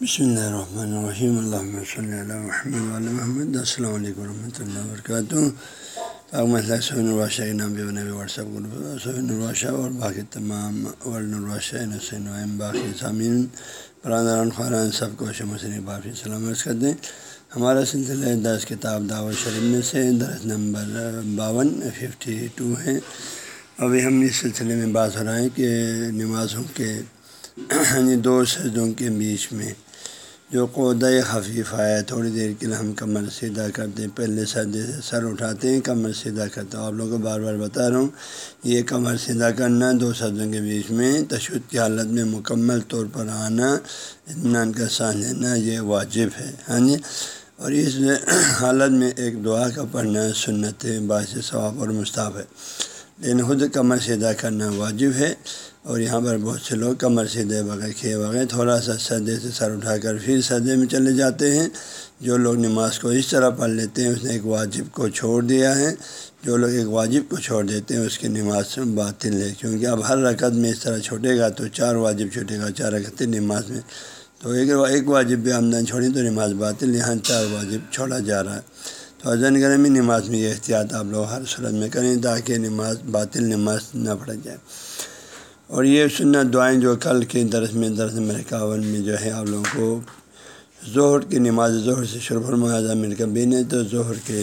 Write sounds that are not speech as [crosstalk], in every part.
بسم اللہ الرحمن الرحیم اللہ صلی اللہ محمد محمد السلام علیکم ورحمۃ اللہ وبرکاتہ سہین البادشاہ کے نام پہ بنے واٹس ایپ گروپ سہین البادشاہ اور باقی تمام ورن البادشاہ نسین باقی سامعین برادران خوران سب کو شمسن باقی سلامت کرتے ہیں ہمارا سلسلہ دس کتاب دعوت شریف میں سے درس نمبر باون ففٹی ٹو ہے ابھی ہم اس سلسلے میں بات ہو رہا ہے کہ نمازوں کے ہاں جی، دو سجدوں کے بیچ میں جو قودۂ خفیف ہے تھوڑی دیر کے لیے ہم کمر سیدھا کرتے ہیں پہلے سردے سے سر اٹھاتے ہیں، کمر سیدھا کرتے ہیں آپ لوگوں کو بار بار بتا رہا ہوں، یہ کمر سیدھا کرنا دو سردوں کے بیچ میں، تشدد کی حالت میں مکمل طور پر آنا، اطمینان کا سانس لینا، یہ واجب ہے۔ ہاں جی اور اس حالت میں ایک دعا کا پڑھنا سنت باعث ثواب اور مستعف ہے۔ لیکن خود کمر سیدھا کرنا واجب ہے۔ اور یہاں پر بہت سے لوگ کمر سیدھے بغیر کھیے بغیر تھوڑا سا سردے سے سر اٹھا کر پھر سردے میں چلے جاتے ہیں۔ جو لوگ نماز کو اس طرح پڑھ لیتے ہیں، اس نے ایک واجب کو چھوڑ دیا ہے۔ جو لوگ ایک واجب کو چھوڑ دیتے ہیں، اس کی نماز باطل ہے۔ کیونکہ اب ہر رکعت میں اس طرح چھوٹے گا تو چار واجب چھوٹے گا، چار رکعت نماز میں۔ تو ایک ایک واجب بھی آمدن چھوڑیں تو نماز باطل، یہاں چار واجب چھوڑا جا رہا ہے۔ تو اذن کریں نماز میں یہ احتیاط آپ لوگ ہر صورت میں کریں تاکہ نماز باطل نماز نہ پڑھ جائے۔ اور یہ سنت دعائیں جو کل کے درس میں درس میں اکاون میں جو ہے آپ لوگوں کو، ظہر کی نماز ظہر سے شرف المحاذہ مل کر بھی تو ظہر کے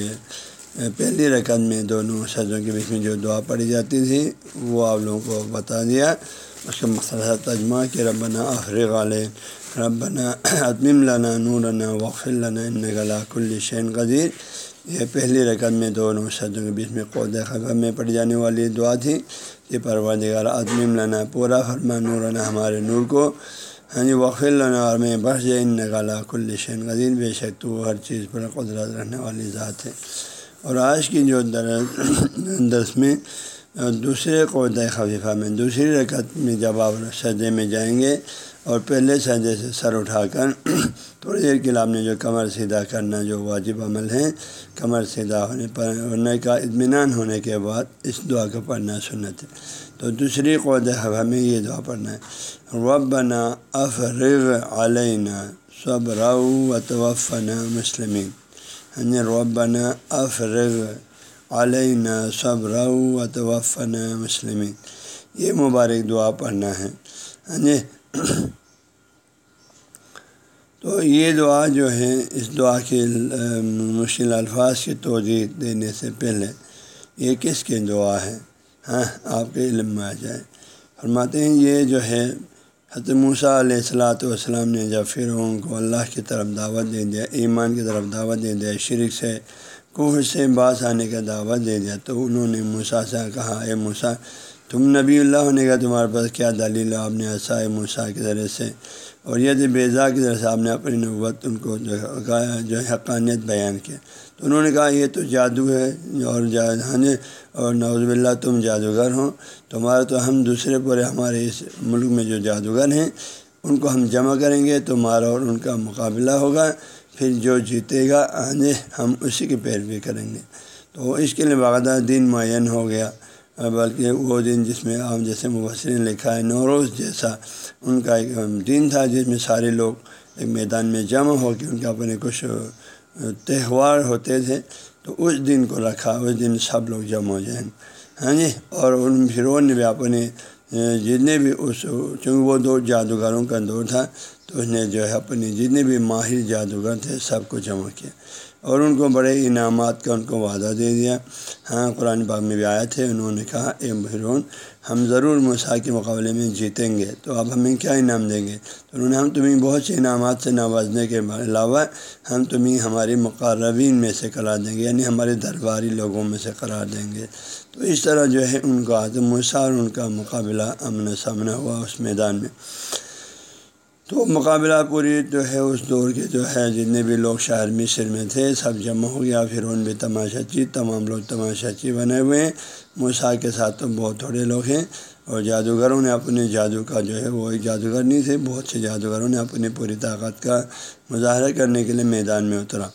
پہلی رقم میں دونوں سجوں کے بیچ میں جو دعا پڑھی جاتی تھی، وہ آپ لوگوں کو بتا دیا۔ اس کا مقصد تجمہ کہ ربنا افریغ علیہ ربنا عدم لنا نورنا وقف لنا ان گلا کل شین قدیر۔ یہ پہلی رقم میں دونوں سجوں کے بیچ میں قود خبر میں پڑھی جانے والی دعا تھی۔ کہ پروردگار عدم لنا پورا، فرما نورنا ہمارے نور کو۔ ہاں جی وقف لنا اور میں بخش جائے۔ ان گلا کل شین قدیر۔ بے شک تو ہر چیز پر قدرت رہنے والی ذات ہے۔ اور آج کی جو درس میں دوسرے قود خفیفہ میں، دوسری رکعت میں جب آپ سجدے میں جائیں گے اور پہلے سجدے سے سر اٹھا کر [clears throat] تھوڑی دیر کے لیے آپ نے جو کمر سیدھا کرنا جو واجب عمل ہے، کمر سیدھا ہونے پر ہونے کا اطمینان ہونے کے بعد اس دعا کا پڑھنا سنت ہے۔ تو دوسری قود ہوا میں یہ دعا پڑھنا ہے۔ ربنا افرغ علینہ صب و توفنا مسلمین۔ یعنی ربنا افرغ علینہ صبر و توفنا مسلمین۔ یہ مبارک دعا پڑھنا ہے۔ جی تو یہ دعا جو ہے اس دعا کے مشکل الفاظ کی توجہ دینے سے پہلے یہ کس کی دعا ہے ہاں آپ کے علم میں آ جائے۔ فرماتے ہیں، یہ جو ہے، حضرت موسیٰ علیہ السلاۃ والسلام نے جب پھر ان کو اللہ کی طرف دعوت دے دیا، ایمان کی طرف دعوت دے دیا، شرک سے کوہ سے باس آنے کا دعوت دے دیا، تو انہوں نے موسا سے کہا، اے موسا تم نبی اللہ ہونے کا تمہارے پاس کیا دلیل آپ نے ایسا موسا کے ذریعے سے اور یہ بیضا کی طرح سے آپ نے اپنی نبوت ان کو جو ہے حقانیت بیان کیا تو انہوں نے کہا یہ تو جادو ہے اور جہان اور نوز باللہ تم جادوگر ہوں تمہارا تو ہم دوسرے پورے ہمارے اس ملک میں جو جادوگر ہیں ان کو ہم جمع کریں گے، تمہارا اور ان کا مقابلہ ہوگا، پھر جو جیتے گا آنے ہم اسی کی پیروی کریں گے۔ تو اس کے لیے باقاعدہ دن معین ہو گیا۔ بلکہ وہ دن جس میں عام جیسے مبصرین نے لکھا ہے نوروز جیسا ان کا ایک دن تھا، جس میں سارے لوگ ایک میدان میں جمع ہو کے ان کے اپنے کچھ تہوار ہوتے تھے۔ تو اس دن کو رکھا، اس دن سب لوگ جمع ہو جائیں۔ ہاں جی؟ اور ان پھر نے بھی اپنے جتنے بھی اس، چونکہ وہ دو جادوگروں کا دور تھا، تو اس نے جو ہے اپنے جتنے بھی ماہر جادوگر تھے، سب کو جمع کیا۔ اور ان کو بڑے انعامات کا ان کو وعدہ دے دیا۔ ہاں قرآن باغ میں بھی آئے تھے انہوں نے کہا، اے بحرون ہم ضرور مسا کے مقابلے میں جیتیں گے، تو اب ہمیں کیا انعام دیں گے؟ تو انہوں نے، ہم تمہیں بہت سے انعامات سے نوازنے کے علاوہ، ہم تمہیں ہماری مقربین میں سے قرار دیں گے یعنی ہمارے درباری لوگوں میں سے قرار دیں گے۔ تو اس طرح جو ہے، ان کا مسا اور ان کا مقابلہ امن سامنا ہوا اس میدان میں۔ تو مقابلہ پوری جو ہے اس دور کے جو ہے جتنے بھی لوگ شہر مصر میں تھے، سب جمع ہو گیا۔ پھر ان بھی تماشا چی تمام لوگ تماشا چی بنے ہوئے ہیں۔ موسا کے ساتھ تو بہت تھوڑے لوگ ہیں اور جادوگروں نے اپنے جادو کا جو ہے وہ ایک جادوگر نہیں تھے، بہت سے جادوگروں نے اپنی پوری طاقت کا مظاہرہ کرنے کے لیے میدان میں اترا۔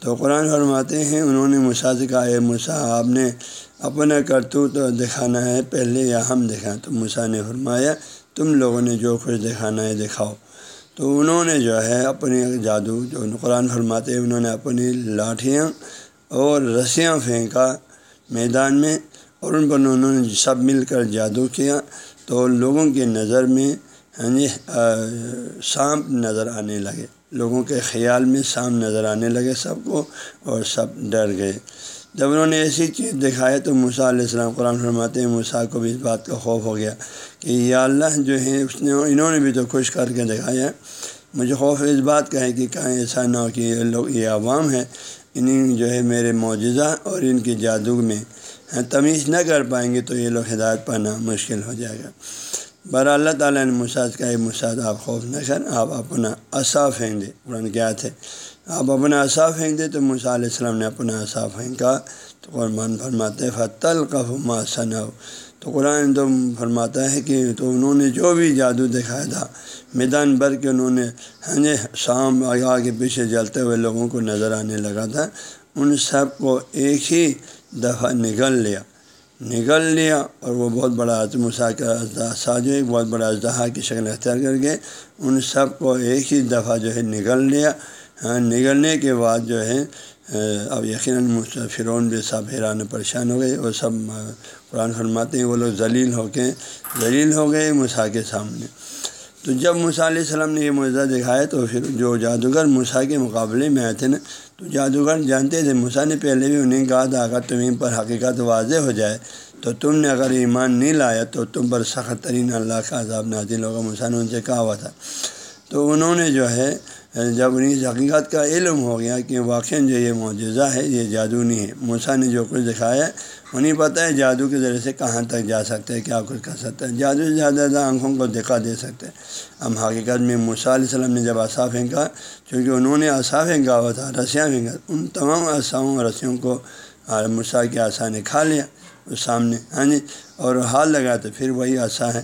تو قرآن فرماتے ہیں، انہوں نے مسا سے کہا، اے مسا آپ نے اپنا کرتوت دکھانا ہے، پہلے یا ہم دکھائیں؟ تو مسا نے فرمایا، تم لوگوں نے جو کچھ دکھانا ہے، دکھاؤ۔ تو انہوں نے جو ہے اپنی جادو جو قرآن فرماتے انہوں نے اپنی لاٹھیاں اور رسیاں پھینکا میدان میں اور ان پر انہوں نے سب مل کر جادو کیا۔ تو لوگوں کی نظر میں ہاں جی سانپ نظر آنے لگے۔ لوگوں کے خیال میں سانپ نظر آنے لگے سب کو اور سب ڈر گئے۔ جب انہوں نے ایسی چیز دکھایا تو موسیٰ علیہ السلام قرآن فرماتے ہیں، موسیٰ کو بھی اس بات کا خوف ہو گیا کہ یا اللہ جو ہے اس نے، انہوں نے بھی تو خوش کر کے دکھایا مجھے خوف اس بات کا ہے کہ کہیں ایسا نہ ہو کہ یہ لوگ، یہ عوام ہے انہیں جو ہے میرے معجزہ اور ان کی جادو میں تمیز نہ کر پائیں گے تو یہ لوگ ہدایت پانا مشکل ہو جائے گا۔ بر اللہ تعالیٰ نے مساج کا مساج آپ خوف نہ کر، آپ اپنا اصاف پھینک دے قرآن کیا تھے آپ اپنا اصاف پھینک دے تو موسیٰ علیہ السلام نے اپنا اصاف پھینکا تو قرآن فرماتے فتل کف ما تو قرآن تو فرماتا ہے کہ تو انہوں نے جو بھی جادو دکھایا تھا، میدان بھر کے انہوں نے ہاں جی شام آگے پیچھے جلتے ہوئے لوگوں کو نظر آنے لگا تھا۔ ان سب کو ایک ہی دفعہ نگل لیا۔ نگل لیا اور وہ بہت بڑا مساکر ساجو ایک بہت بڑا اجدہا کی شکل اختیار کر کے ان سب کو ایک ہی دفعہ جو ہے نگل لیا۔ ہاں، نگلنے کے بعد جو ہے اب یقیناً فرعون بھی سب حیران پریشان ہو گئے وہ سب قرآن فرماتے ہیں، وہ لوگ ذلیل ہو کے، ذلیل ہو گئے مسا کے سامنے۔ تو جب موسیٰ علیہ السلام نے یہ معجزہ دکھایا تو پھر جو جادوگر موسیٰ کے مقابلے میں آئے تھے نا، تو جادوگر جانتے تھے، موسیٰ نے پہلے بھی انہیں کہا تھا، اگر تمہیں پر حقیقت واضح ہو جائے تو تم نے اگر ایمان نہیں لایا تو تم پر سخت ترین اللہ کا عذاب نازل ہوگا۔ موسیٰ نے ان سے کہا ہوا تھا۔ تو انہوں نے جو ہے جب انہیں حقیقت کا علم ہو گیا کہ واقع جو یہ معجزہ ہے، یہ جادو نہیں ہے۔ موسیٰ نے جو کچھ دکھایا ہے انہیں پتہ ہے جادو کے ذریعے سے کہاں تک جا سکتے ہیں کیا کچھ کر سکتا ہے۔ جادو سے زیادہ زیادہ آنکھوں کو دکھا دے سکتے ہیں ہم حقیقت میں موسیٰ علیہ السلام نے جب آسا پھینکا چونکہ انہوں نے آسا پھینکا ہوا تھا، رسیاں پھینکا ان تمام آساؤں اور رسیوں کو موسیٰ کے آسا نے کھا لیا اس سامنے۔ ہاں جی اور ہاتھ لگا تو پھر وہی آسا ہے۔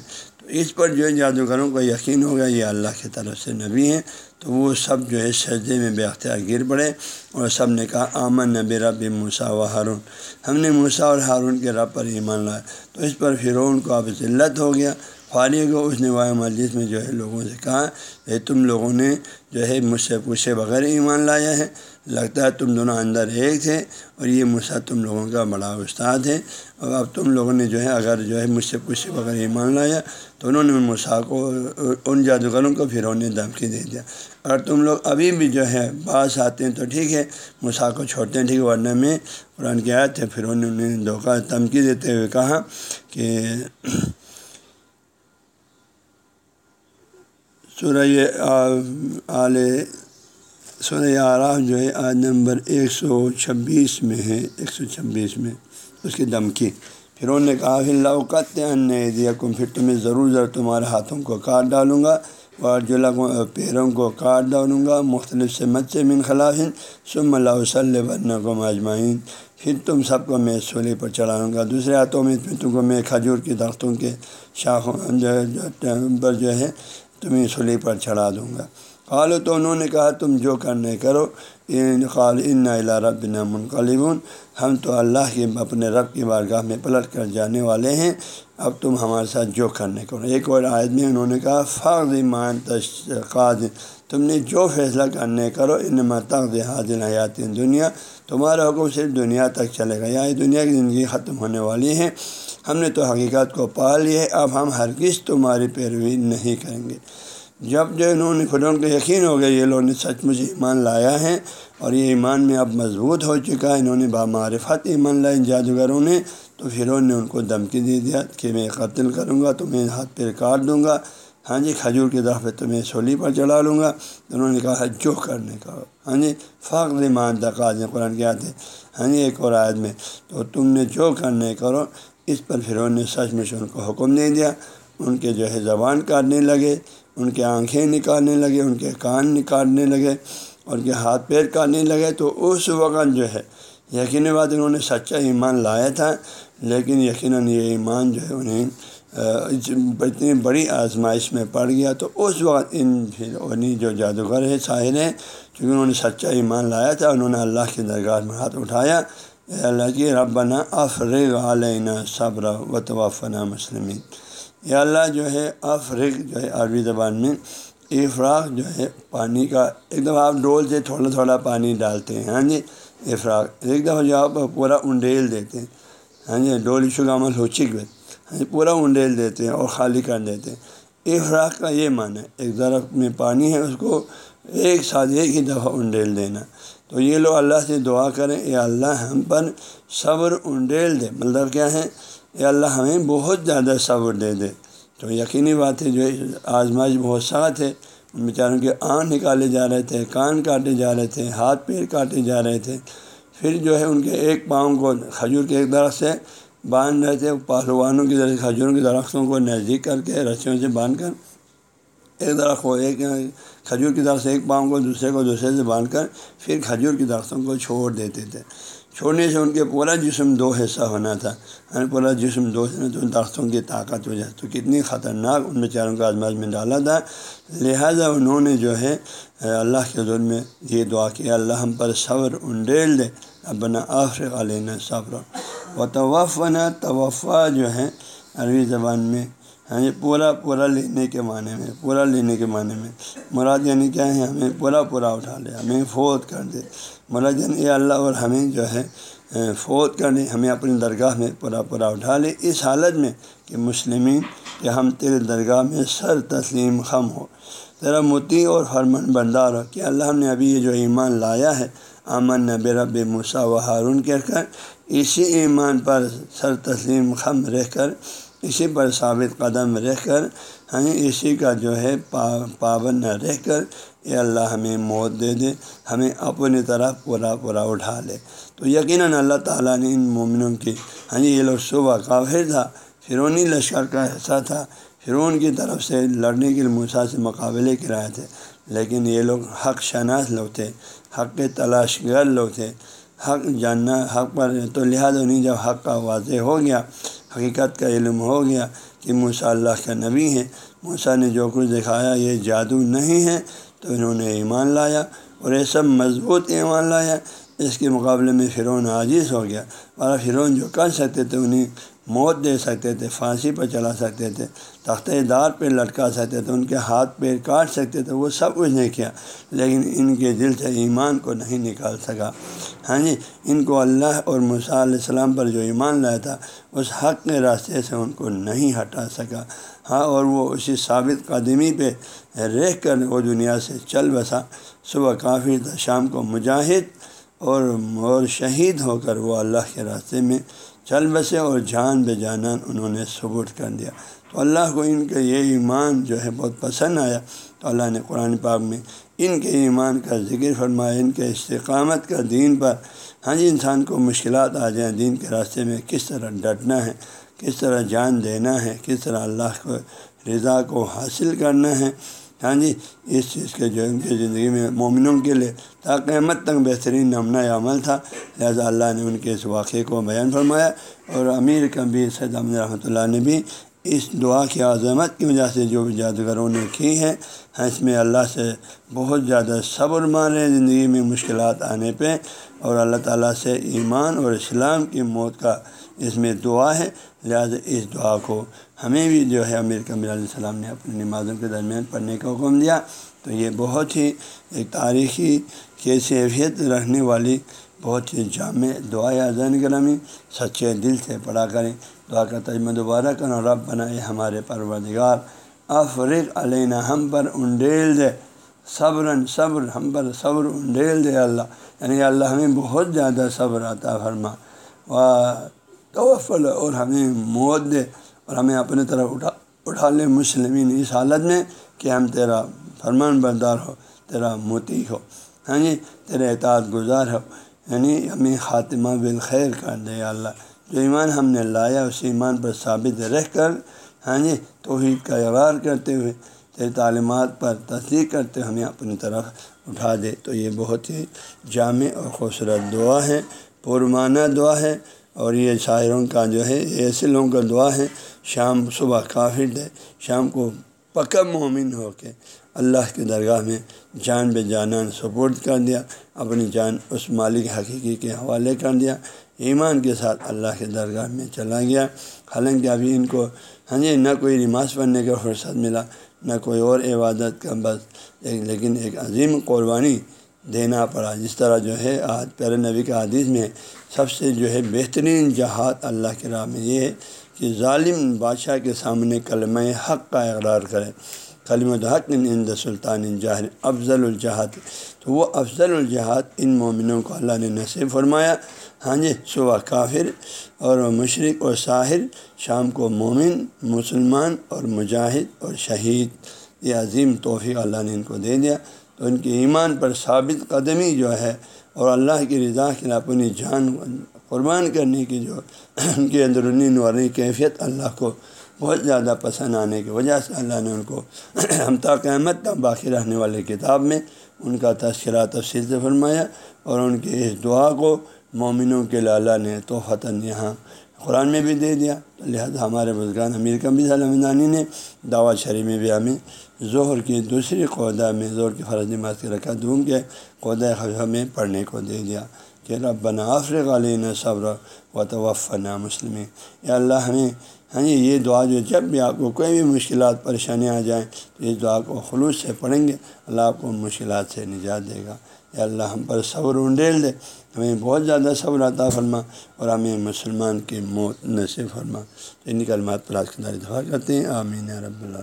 اس پر جو ہے جی جادوگروں کو یقین ہو گیا یہ اللہ کی طرف سے نبی ہیں، تو وہ سب جو ہے سجدے میں بے اختیار گر پڑے اور سب نے کہا، آمن نبی رب موسا و ہارون۔ ہم نے موسا اور ہارون کے رب پر ایمان لایا۔ تو اس پر فرعون کو اب ذلت ہو گیا۔ فارغ کو اس نے واحد مسجد میں جو ہے لوگوں سے کہا کہ تم لوگوں نے جو ہے مجھ سے پوچھے بغیر ایمان لایا ہے۔ لگتا ہے تم دونوں اندر ایک تھے اور یہ مسا تم لوگوں کا بڑا استاد ہے اور اب تم لوگوں نے جو ہے اگر جو ہے مجھ سے پوچھے بغیر ایمان لایا تو انہوں نے مسا کو ان جادوگروں کو پھر انہیں دھمکی دے دیا۔ اگر تم لوگ ابھی بھی جو ہے باس آتے ہیں تو ٹھیک ہے مسا کو چھوڑتے ہیں، ٹھیک ورنہ میں قرآن کے آئے تھے پھر انہوں نے دھوکہ، دھمکی دیتے ہوئے کہا کہ سورہ آل سورہ آراف جو ہے آج نمبر ایک سو چھبیس میں ہے، ایک سو چھبیس میں، اس کی دمکی پھر انہوں نے کہا پھر لوکت ان دیا کم پھر تمہیں ضرور ضرور تمہارے ہاتھوں کو کاٹ ڈالوں گا اور جو پیروں کو کاٹ ڈالوں گا، مختلف سے مت سے من خلاف سم اللہ وسلم ورنہ کو مجمعین پھر تم سب کو میں سولی پر چڑھاؤں گا، دوسرے ہاتھوں میں پھر تم کو میں کھجور کی درختوں کے شاخوں پر جو ہے، تمہیں سلی پر چڑھا دوں گا۔ قالو تو انہوں نے کہا تم جو کرنے کرو، ان قال ان رب نہ منقلب ہم تو اللہ کے اپنے رب کی بارگاہ میں پلٹ کر جانے والے ہیں۔ اب تم ہمارے ساتھ جو کرنے کرو۔ ایک اور آدمی انہوں نے کہا فاغ مان تشقاد تم نے جو فیصلہ کرنے کرو ان متق حاضر حیات دنیا تمہارا حکم صرف دنیا تک چلے گا۔ یا دنیا کی زندگی ختم ہونے والی ہے۔ ہم نے تو حقیقت کو پا لی ہے۔ اب ہم ہر تمہاری پیروی نہیں کریں گے۔ جب جو انہوں نے خدون کو یقین ہو گیا، یہ لوگوں نے سچ مجھے ایمان لایا ہے اور یہ ایمان میں اب مضبوط ہو چکا ہے، انہوں نے بامعرفت ایمان لایا ان جادوگروں نے، تو پھر انہوں نے ان کو دھمکی دے دیا کہ میں قتل کروں گا تو میں ہاتھ پیر کاٹ دوں گا۔ ہاں جی کھجور کی طرف تو میں سولی پر چڑھا لوں گا۔ تو انہوں نے کہا، جو کرنے کا۔ ہاں جی فخر مان تقاض قرآن کیا تھے ہاں جی ایک اور عائد میں، تو تم نے جو کرنے کرو، اس پر پھر انہوں نے سچ میں ان کو حکم دے دیا۔ ان کے جو ہے زبان کاٹنے لگے۔ ان کے آنکھیں نکالنے لگے، ان کے کان نکالنے لگے ان کے ہاتھ پیر کاٹنے لگے۔ تو اس وقت جو ہے یقینی بات انہوں نے سچا ایمان لایا تھا، لیکن یقیناً یہ ایمان جو ہے انہیں اتنی بڑی آزمائش میں پڑ گیا۔ تو اس وقت ان پھر انہیں جو جادوگر ہے ساحل ہیں، چونکہ انہوں نے سچا ایمان لایا تھا، انہوں نے اللہ کی درگاہ میں ہاتھ اٹھایا۔ اللہ کی ربنا افرغ علینہ صبر و توفنا مسلمین۔ یہ اللہ جو ہے افرغ جو ہے عربی زبان میں افراق جو ہے پانی کا، ایک دفعہ آپ ڈول سے تھوڑا تھوڑا پانی ڈالتے ہیں ہاں جی؟ افراق ایک دفعہ جو آپ پورا انڈیل دیتے ہیں ہاں جی؟ ڈول عمل ہو چک ہاں جی؟ پورا انڈیل دیتے ہیں اور خالی کر دیتے ہیں۔ افراق کا یہ معنی ہے، ایک درخت میں پانی ہے، اس کو ایک ساتھ ایک ہی دفعہ انڈیل دینا۔ تو یہ لوگ اللہ سے دعا کریں یا اللہ ہم پر صبر انڈیل دے۔ مطلب کیا ہے؟ یا اللہ ہمیں بہت زیادہ صبر دے دے۔ تو یقینی بات ہے جو آزمائش بہت سخت ہے۔ ان بیچاروں کے آنکھ نکالے جا رہے تھے، کان کاٹے جا رہے تھے، ہاتھ پیر کاٹے جا رہے تھے۔ پھر جو ہے ان کے ایک پاؤں کو کھجور کے ایک درخت سے باندھ رہے تھے۔ پہلوانوں کی طرح کھجوروں کے درختوں کو نزدیک کر کے، رسیوں سے باندھ کر ایک درخت کو ایک کھجور کی درخت سے ایک پاؤں کو دوسرے کو دوسرے سے باندھ کر پھر کھجور کی درختوں کو چھوڑ دیتے تھے۔ چھوڑنے سے ان کے پورا جسم دو حصہ ہونا تھا۔ یعنی پورا جسم دو حصہ تو درختوں کی طاقت ہو جائے تو کتنی خطرناک ان بیچاروں کو آزماز میں ڈالا تھا۔ لہٰذا انہوں نے جو ہے، اللہ کے ظلم میں یہ دعا کیا، اللہ ہم پر صبر، انڈیل دے۔ ابنا آخر علیہ صبر و توفنا توفع جو ہے، عربی زبان میں ہاں یہ پورا پورا لینے کے معنی میں، پورا لینے کے معنی میں۔ مراد یعنی کیا ہے؟ ہمیں پورا پورا اٹھا لے، ہمیں فوت کر دے۔ مراد یعنی یہ اللہ اور ہمیں جو ہے فوت کر دے، ہمیں اپنی درگاہ میں پورا پورا اٹھا لے۔ اس حالت میں کہ مسلمین کہ ہم تیرے درگاہ میں سر تسلیم خم ہو۔ ذرا متی اور فرمن بردار ہو کہ اللہ نے ابھی یہ جو ایمان لایا ہے امن نب رب مسا و ہارون کہہ کر، اسی ایمان پر سر تسلیم خم رہ کر اسی پر ثابت قدم رہ کر، ہمیں اسی کا جو ہے پابند نہ رہ کر یہ اللہ ہمیں موت دے دے، ہمیں اپنی طرف پورا پورا اٹھا لے۔ تو یقیناً اللہ تعالیٰ نے ان مومنوں کی ہاں جی، یہ لوگ صبح کافر تھا فرونی لشکر کا حصہ تھا۔ فرون کی طرف سے لڑنے کے لیے موسا سے مقابلے کرائے تھے، لیکن یہ لوگ حق شناس لوگ تھے، حق کے تلاش گر لوگ تھے۔ حق جاننا حق پر، تو لہٰذا انہیں جب حق کا واضح ہو گیا حقیقت کا علم ہو گیا کہ موسیٰ اللہ کا نبی ہے موسا نے جو کچھ دکھایا یہ جادو نہیں ہے، تو انہوں نے ایمان لایا اور یہ سب مضبوط ایمان لایا۔ اس کے مقابلے میں فرعون عاجز ہو گیا۔ اور فرعون جو کر سکتے تھے انہیں موت دے سکتے تھے، پھانسی پر چلا سکتے تھے، تختہ دار پہ لٹکا سکتے تھے، ان کے ہاتھ پیر کاٹ سکتے تھے، وہ سب کچھ نہیں کیا، لیکن ان کے دل سے ایمان کو نہیں نکال سکا۔ ہاں جی ان کو اللہ اور مصع علیہ السلام پر جو ایمان لایا تھا، اس حق کے راستے سے ان کو نہیں ہٹا سکا۔ ہاں اور وہ اسی ثابت قدمی پہ رہ کر وہ دنیا سے چل بسا۔ صبح کافی تھا، شام کو مجاہد اور اور شہید ہو کر وہ اللہ کے راستے میں چل بسے اور جان بے جانان انہوں نے ثبوت کر دیا۔ تو اللہ کو ان کے یہ ایمان جو ہے بہت پسند آیا۔ تو اللہ نے قرآن پاک میں ان کے ایمان کا ذکر فرمایا، ان کے استقامت کا دین پر۔ ہاں جی انسان کو مشکلات آ جائیں، دین کے راستے میں کس طرح ڈٹنا ہے، کس طرح جان دینا ہے، کس طرح اللہ کو رضا کو حاصل کرنا ہے۔ ہاں جی اس چیز کے جو ان کی زندگی میں مومنوں کے لیے قیمت تک بہترین نمنہ عمل تھا۔ لہٰذا اللہ نے ان کے اس واقعے کو بیان فرمایا اور امیر کبیر سید امن رحمۃ اللہ نے بھی اس دعا کی عظمت کی وجہ سے جو بھی جادوگروں نے کی ہے ہاں، اس میں اللہ سے بہت زیادہ صبر مانے زندگی میں مشکلات آنے پہ اور اللہ تعالیٰ سے ایمان اور اسلام کی موت کا اس میں دعا ہے۔ لہٰذا اس دعا کو ہمیں بھی جو ہے امیر کبیر علیہ السلام نے اپنی نمازوں کے درمیان پڑھنے کا حکم دیا تو یہ بہت ہی ایک تاریخی کیفیت رکھنے والی بہت ہی جامع دعا اذن گرامی سچے دل سے پڑھا کریں۔ دعا کا تجمہ دوبارہ کرنا رب بنائے ہمارے پروردگار افریق علینہ ہم پر انڈیل دے۔ صبر صبر ہم پر صبر انڈیل دے اللہ۔ یعنی اللہ، ہمیں بہت زیادہ صبر آتا فرما۔ و توفل اور ہمیں موت دے۔ اور ہمیں اپنے طرف اٹھا اٹھا لے مسلمین اس حالت میں کہ ہم تیرا فرمان بردار ہو، تیرا موتی ہو ہاں جی تیرے اعتعاد گزار ہو یعنی ہمیں خاتمہ بالخیر کر دے اللہ۔ جو ایمان ہم نے لایا، اس ایمان پر ثابت رہ کر ہاں جی توحید کا اقرار کرتے ہوئے تیری تعلیمات پر تصدیق کرتے ہوئے ہمیں اپنی طرف اٹھا دے۔ تو یہ بہت ہی جامع اور خوبصورت دعا ہے، پرمانہ دعا ہے، اور یہ شاعروں کا جو ہے ایسے لوگوں کا دعا ہے شام صبح کافی دے شام کو پکا مومن ہو کے اللہ کے درگاہ میں جان بے جانان سپورٹ کر دیا، اپنی جان اس مالک حقیقی کے حوالے کر دیا، ایمان کے ساتھ اللہ کے درگاہ میں چلا گیا۔ حالانکہ ابھی ان کو ہاں جی نہ کوئی نماز پڑھنے کا فرصت ملا، نہ کوئی اور عبادت کا بس لیکن ایک عظیم قربانی دینا پڑا۔ جس طرح جو ہے، آج پیارے نبی کے حدیث میں سب سے جو ہے بہترین جہاد اللہ کے راہ میں یہ ہے۔ کہ ظالم بادشاہ کے سامنے کلمہ حق کا اقرار کرے۔ کلم الحق ان سلطان جاہر افضل الجہاد۔ تو وہ افضل الجہاد ان مومنوں کو اللہ نے نصیب فرمایا۔ ہاں جی صبح کافر اور مشرق اور ساحر، شام کو مومن، مسلمان اور مجاہد اور شہید۔ یہ عظیم توفیق اللہ نے ان کو دے دیا۔ تو ان کے ایمان پر ثابت قدمی جو ہے اور اللہ کی رضا کے لیے اپنی جان قربان کرنے کی جو ان کی اندرونی نوری کیفیت اللہ کو بہت زیادہ پسند آنے کی وجہ سے اللہ نے ان کو ہم تا قیامت تک باقی رہنے والے کتاب میں ان کا تذکرہ تفصیل سے فرمایا اور ان کی اس دعا کو مومنوں کے لالا نے تو فتن یہاں قرآن میں بھی دے دیا۔ لہذا ہمارے بزرگان امیر کبی صلی نے دعوت شریف میں بھی ہمیں ظہر کی دوسری قعدہ میں ظہر کی فرض نماز کے رکھا دوں کے قعدہ خفیہ میں پڑھنے کو دے دیا۔ کہ رب آفر علین صبر و توفنا مسلم یا اللہ، ہمیں ہاں جی یہ دعا جو جب بھی آپ کو کوئی بھی مشکلات، پریشانیاں آ جائیں، تو اس دعا کو خلوص سے پڑھیں گے۔ اللہ آپ کو مشکلات سے نجات دے گا۔ یا اللہ، ہم پر صبر انڈیل دے۔ ہمیں بہت زیادہ صبر عطا فرما اور ہمیں مسلمان کی موت نصیب فرما۔ تو ان کلمات پر آج دفاع کرتے ہیں۔ آمین رب اللہ